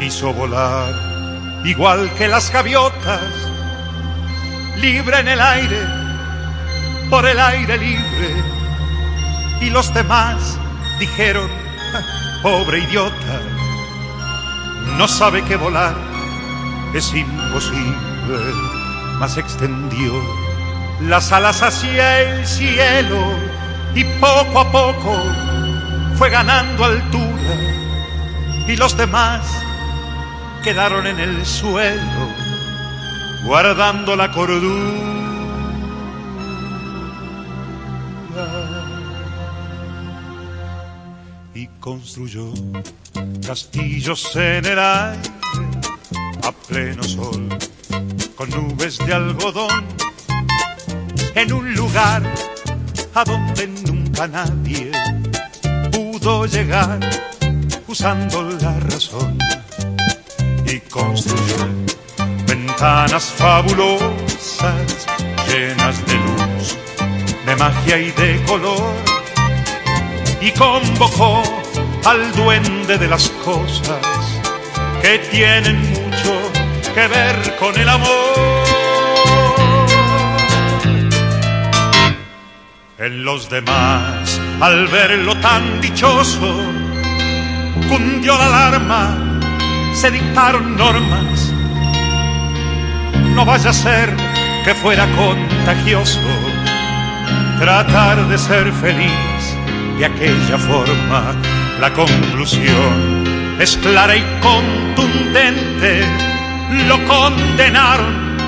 quiso volar igual que las gaviotas, libre en el aire, por el aire libre. Y los demás dijeron, pobre idiota, no sabe que volar es imposible, mas extendió las alas hacia el cielo y poco a poco fue ganando altura y los demás quedaron en el suelo guardando la cordura. Y construyó castillos en el aire a pleno sol con nubes de algodón en un lugar a donde nunca nadie pudo llegar usando la razón construyó ventanas fabulosas llenas de luz, de magia y de color y convocó al duende de las cosas que tienen mucho que ver con el amor. En los demás, al verlo tan dichoso, cundió la alarma, se dictaron normas. No vaya a ser que fuera contagioso tratar de ser feliz de aquella forma. La conclusión es clara y contundente. Lo condenaron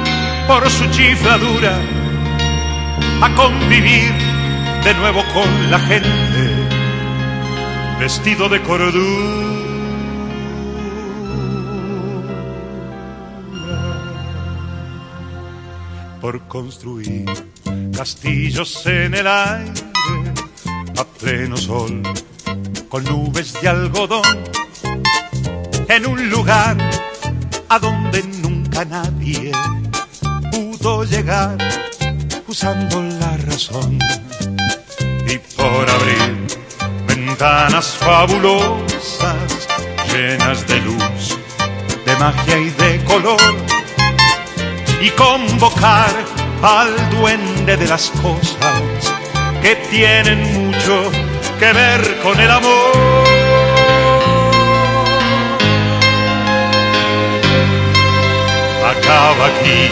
por su chifladura a convivir de nuevo con la gente, vestido de cordura. Por construir castillos en el aire a pleno sol, con nubes de algodón, en un lugar a donde nunca nadie pudo llegar usando la razón. Y por abrir ventanas fabulosas llenas de luz, de magia y de color y convocar al duende de las cosas que tienen mucho que ver con el amor. Acaba aquí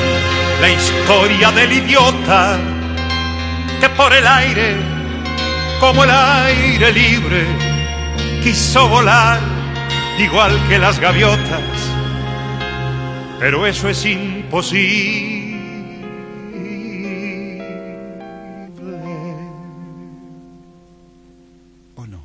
la historia del idiota que por el aire, como el aire libre, quiso volar igual que las gaviotas, pero eso es imposible. ¿O no?